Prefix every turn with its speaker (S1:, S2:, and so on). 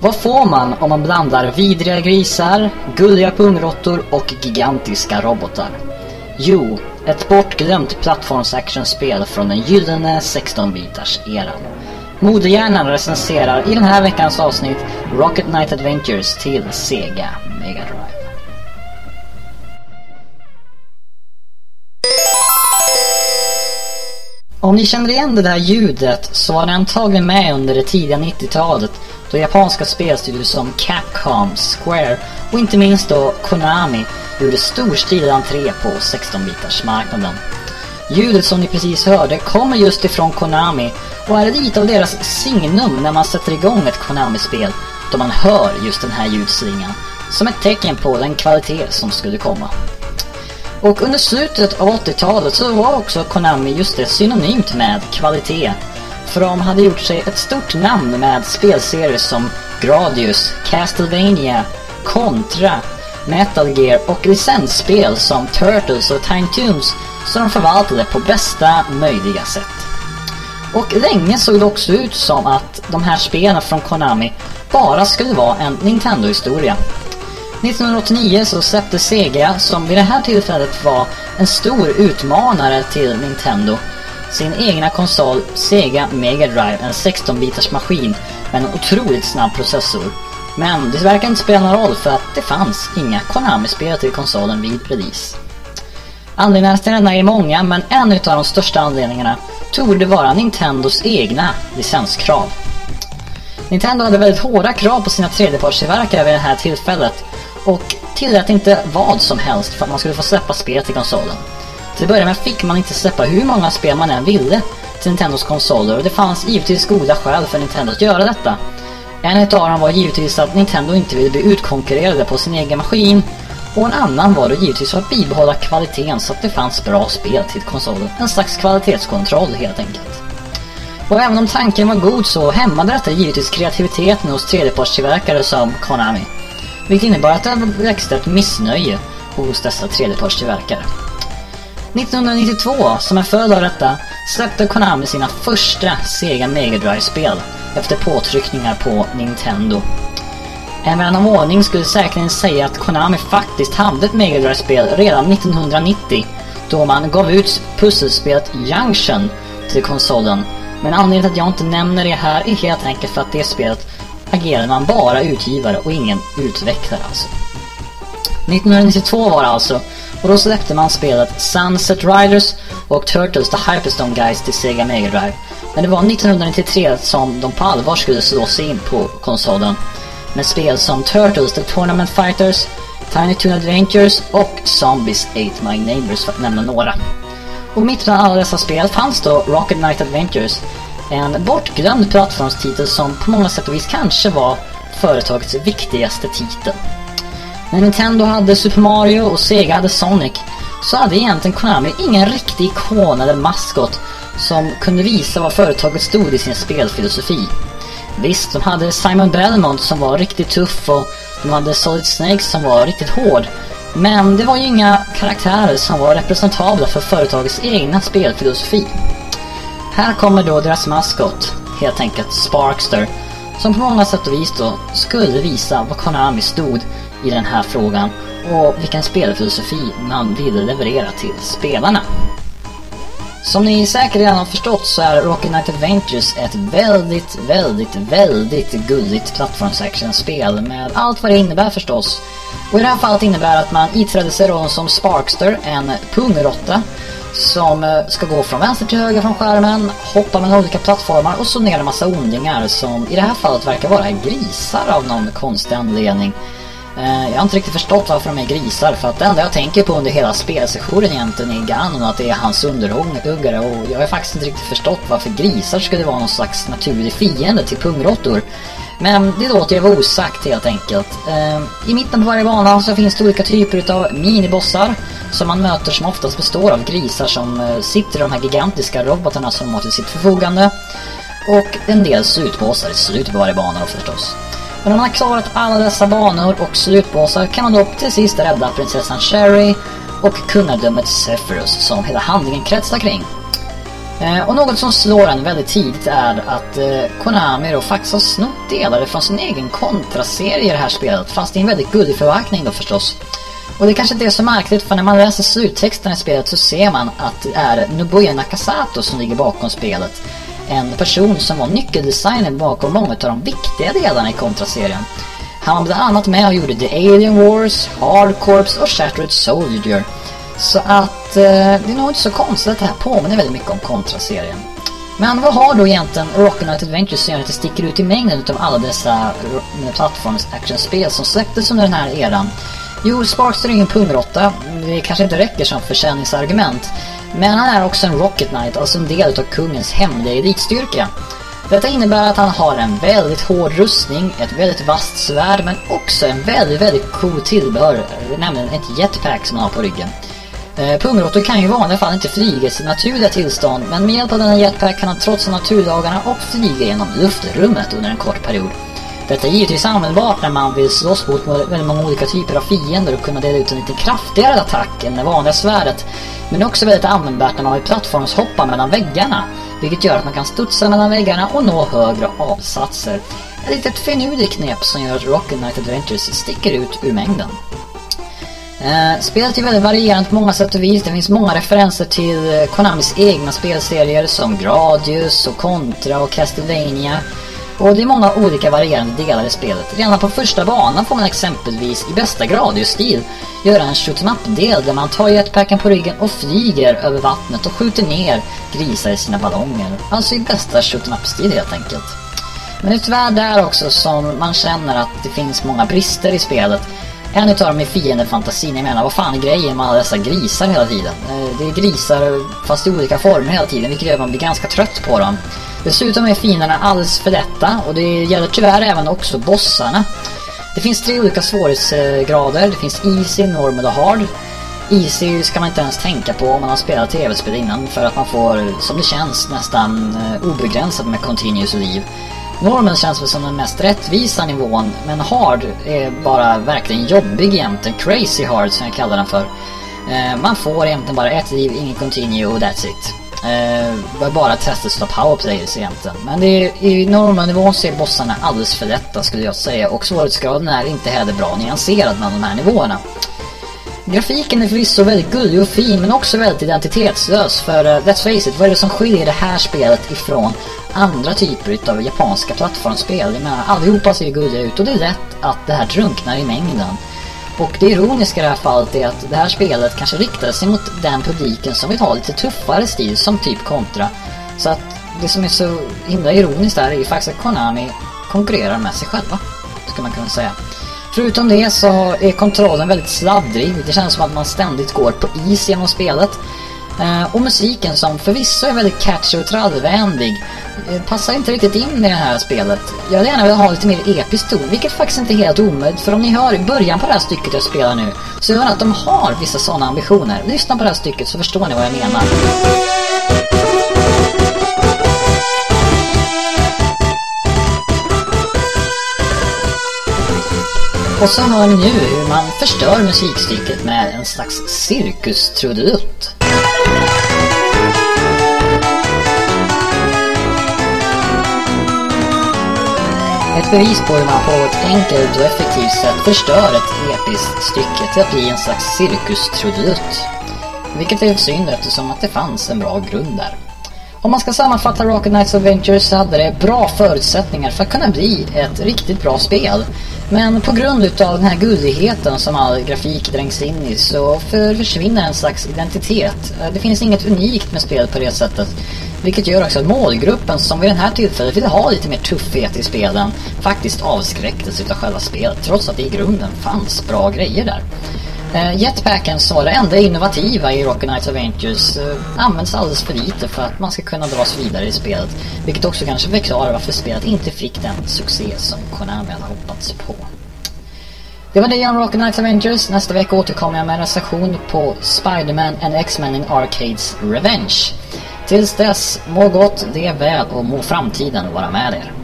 S1: Vad får man om man blandar vidriga grisar, gulliga pungråttor och gigantiska robotar? Jo, ett bortglömt plattformsactionspel från den gyllene 16-bitars eran. Modehjärnan recenserar i den här veckans avsnitt Rocket Knight Adventures till Sega Mega Drive. Om ni känner igen det där ljudet så var det antagligen med under det tidiga 90-talet då japanska spelstudior som Capcom, Square och inte minst då Konami gjorde storstilad entré på 16-bitarsmarknaden. Ljudet som ni precis hörde kommer just ifrån Konami och är lite av deras signum när man sätter igång ett Konami-spel då man hör just den här ljudslingan som ett tecken på den kvalitet som skulle komma. Och under slutet av 80-talet så var också Konami just det synonymt med kvalitet. För de hade gjort sig ett stort namn med spelserier som Gradius, Castlevania, Contra, Metal Gear och licensspel som Turtles och Tiny Toons som de förvaltade på bästa möjliga sätt. Och länge såg det också ut som att de här spelen från Konami bara skulle vara en Nintendo-historia. 1989 så släppte Sega, som vid det här tillfället var en stor utmanare till Nintendo, sin egna konsol Sega Mega Drive, en 16-bitars maskin med en otroligt snabb processor. Men det verkar inte spela någon roll för att det fanns inga Konami-spel till konsolen vid release. Anledningarna till denna är många, men en av de största anledningarna torde vara Nintendos egna licenskrav. Nintendo hade väldigt hårda krav på sina tredjepartstillverkare vid det här tillfället och tillät inte vad som helst för att man skulle få släppa spel till konsolen. Till att börja med fick man inte släppa hur många spel man än ville till Nintendos konsoler och det fanns givetvis goda skäl för Nintendo att göra detta. En av dem var givetvis att Nintendo inte ville bli utkonkurrerade på sin egen maskin och en annan var det givetvis för att bibehålla kvaliteten så att det fanns bra spel till konsolen. En slags kvalitetskontroll helt enkelt. Och även om tanken var god så hämmade detta givetvis kreativiteten hos tredjepartstillverkare som Konami. Vilket innebar att det växte ett missnöje hos dessa tredjepartstillverkare. 1992, som en följd av detta, släppte Konami sina första Sega Mega Drive-spel efter påtryckningar på Nintendo. En vän av ordning skulle säkerligen säga att Konami faktiskt hade ett Mega Drive-spel redan 1990 då man gav ut pusselspelet Junction till konsolen. Men anledningen till att jag inte nämner det här är helt enkelt för att det spelet agerade man bara utgivare och ingen utvecklare alltså. 1992 var det alltså och då släppte man spelet Sunset Riders och Turtles The Hyperstone Guys till Sega Mega Drive. Men det var 1993 som de på allvar skulle slå sig in på konsolen med spel som Turtles The Tournament Fighters, Tiny Toon Adventures och Zombies Ate My Neighbors för att nämna några. Och mitt bland alla dessa spel fanns då Rocket Knight Adventures, en bortglömd plattformstitel som på många sätt och vis kanske var företagets viktigaste titel. När Nintendo hade Super Mario och Sega hade Sonic så hade egentligen Konami ingen riktig ikon eller maskot som kunde visa vad företaget stod i sin spelfilosofi. Visst, de hade Simon Belmont som var riktigt tuff och de hade Solid Snake som var riktigt hård. Men det var ju inga karaktärer som var representabla för företagets egna spelfilosofi. Här kommer då deras maskot, helt enkelt Sparkster, som på många sätt och vis då skulle visa vad Konami stod i den här frågan och vilken spelfilosofi man ville leverera till spelarna. Som ni säkert redan har förstått så är Rocket Knight Adventures ett väldigt, väldigt, väldigt gulligt plattformsactionspel med allt vad det innebär förstås. Och i det här fallet innebär att man iträder sig rollen som Sparkster, en pungrotta som eh, ska gå från vänster till höger från skärmen, hoppa mellan olika plattformar och så ner en massa ondingar som i det här fallet verkar vara grisar av någon konstig anledning. Eh, jag har inte riktigt förstått varför de är grisar för att det enda jag tänker på under hela spelsessionen egentligen är Ganon att det är hans underhuggare och jag har faktiskt inte riktigt förstått varför grisar skulle vara någon slags naturlig fiende till pungråttor. Men det låter jag vara osagt helt enkelt. Eh, I mitten på varje bana så finns det olika typer utav minibossar som man möter som oftast består av grisar som eh, sitter i de här gigantiska robotarna som de har till sitt förfogande. Och en del slutbossar i slutet på varje bana då förstås. När man har klarat alla dessa banor och slutbossar kan man då till sist rädda prinsessan Sherry och kungadömet Zephyrus som hela handlingen kretsar kring. Eh, och något som slår en väldigt tidigt är att eh, Konami då faktiskt har snott delar från sin egen kontraserie i det här spelet. Fast i en väldigt gullig förpackning då förstås. Och det kanske inte är så märkligt för när man läser sluttexten i spelet så ser man att det är Nobuya Nakasato som ligger bakom spelet. En person som var nyckeldesignern bakom många av de viktiga delarna i kontraserien. Han var bland annat med och gjorde The Alien Wars, Hard Corps och Shattered Soldier. Så att eh, det är nog inte så konstigt att det här påminner väldigt mycket om kontraserien. Men vad har då egentligen Rock'n'Night Adventures som gör att det sticker ut i mängden av alla dessa plattforms actionspel som släpptes under den här eran? Jo, Sparks är ingen pungråtta. Det kanske inte räcker som försäljningsargument. Men han är också en Rocket Knight, alltså en del av kungens hemliga elitstyrka. Detta innebär att han har en väldigt hård rustning, ett väldigt vasst svärd men också en väldigt, väldigt cool tillbehör, nämligen ett jetpack som han har på ryggen. Eh, Pungråttor kan ju i vanliga fall inte flyga i sitt naturliga tillstånd men med hjälp av denna jetpack kan han trotsa naturlagarna och flyga genom luftrummet under en kort period. Detta är givetvis användbart när man vill slåss mot väldigt många olika typer av fiender och kunna dela ut en lite kraftigare attack än det vanliga svärdet. Men också väldigt användbart när man vill plattformshoppa mellan väggarna. Vilket gör att man kan studsa mellan väggarna och nå högre avsatser. Ett litet finurligt knep som gör att Rocket Knight Adventures sticker ut ur mängden. Eh, spelet är väldigt varierande på många sätt och vis. Det finns många referenser till eh, Konamis egna spelserier som Gradius och Contra och Castlevania. Och det är många olika varierande delar i spelet. Redan på första banan får man exempelvis i bästa Gradius-stil göra en shoot del där man tar jetpacken på ryggen och flyger över vattnet och skjuter ner grisar i sina ballonger. Alltså i bästa shoot stil helt enkelt. Men det är tyvärr där också som man känner att det finns många brister i spelet. En utav dem är fiendefantasin. Jag menar, vad fan är grejen med alla dessa grisar hela tiden? Eh, det är grisar fast i olika former hela tiden, vilket gör att man blir ganska trött på dem. Dessutom är fienderna alldeles för lätta och det gäller tyvärr även också bossarna. Det finns tre olika svårighetsgrader. Det finns Easy, Normal och Hard. Easy ska man inte ens tänka på om man har spelat tv-spel innan för att man får, som det känns, nästan eh, obegränsat med continuous liv. Normal känns väl som den mest rättvisa nivån, men Hard är bara verkligen jobbig egentligen. Crazy Hard som jag kallar den för. Eh, man får egentligen bara ett liv, ingen continue och that's it. Eh, bara testet av powerplayers egentligen. Men det är, i normalnivån så är bossarna alldeles för lätta skulle jag säga. Och svårighetsgraden är inte heller bra nyanserad mellan de här nivåerna. Grafiken är förvisso väldigt gullig och fin men också väldigt identitetslös för uh, let's face it, vad är det som skiljer det här spelet ifrån andra typer av japanska plattformsspel? Jag menar, allihopa ser gulliga ut och det är lätt att det här drunknar i mängden. Och det ironiska i det här fallet är att det här spelet kanske riktar sig mot den publiken som vill ha lite tuffare stil som typ kontra. Så att det som är så himla ironiskt där är ju faktiskt att Konami konkurrerar med sig själva. skulle man kunna säga. Förutom det så är kontrollen väldigt sladdrig. Det känns som att man ständigt går på is genom spelet. Eh, och musiken som förvisso är väldigt catchy och trallvänlig eh, passar inte riktigt in i det här spelet. Jag hade gärna velat ha lite mer episk ton, vilket faktiskt inte är helt omöjligt. För om ni hör i början på det här stycket jag spelar nu så hör ni att de har vissa sådana ambitioner. Lyssna på det här stycket så förstår ni vad jag menar. Och så hör ni nu hur man förstör musikstycket med en slags cirkustrudelutt. Ett bevis på hur man på ett enkelt och effektivt sätt förstör ett episkt stycke till att bli en slags cirkustrudelutt. Vilket är synd eftersom att det fanns en bra grund där. Om man ska sammanfatta Rocket Knights Adventures så hade det bra förutsättningar för att kunna bli ett riktigt bra spel. Men på grund utav den här gulligheten som all grafik drängs in i så försvinner en slags identitet. Det finns inget unikt med spelet på det sättet. Vilket gör också att målgruppen som vid den här tillfället ville ha lite mer tuffhet i spelen faktiskt avskräcktes utav själva spelet trots att det i grunden fanns bra grejer där. Eh, jetpacken som var det enda innovativa i Rocket Knights Adventures eh, används alldeles för lite för att man ska kunna dras vidare i spelet. Vilket också kanske förklarar varför spelet inte fick den succé som Konami hade hoppats på. Det var det om Rocket Knights Adventures. Nästa vecka återkommer jag med en recension på Spider-Man and X-Men in Arcades Revenge. Tills dess, må gott, det väl och må framtiden vara med er.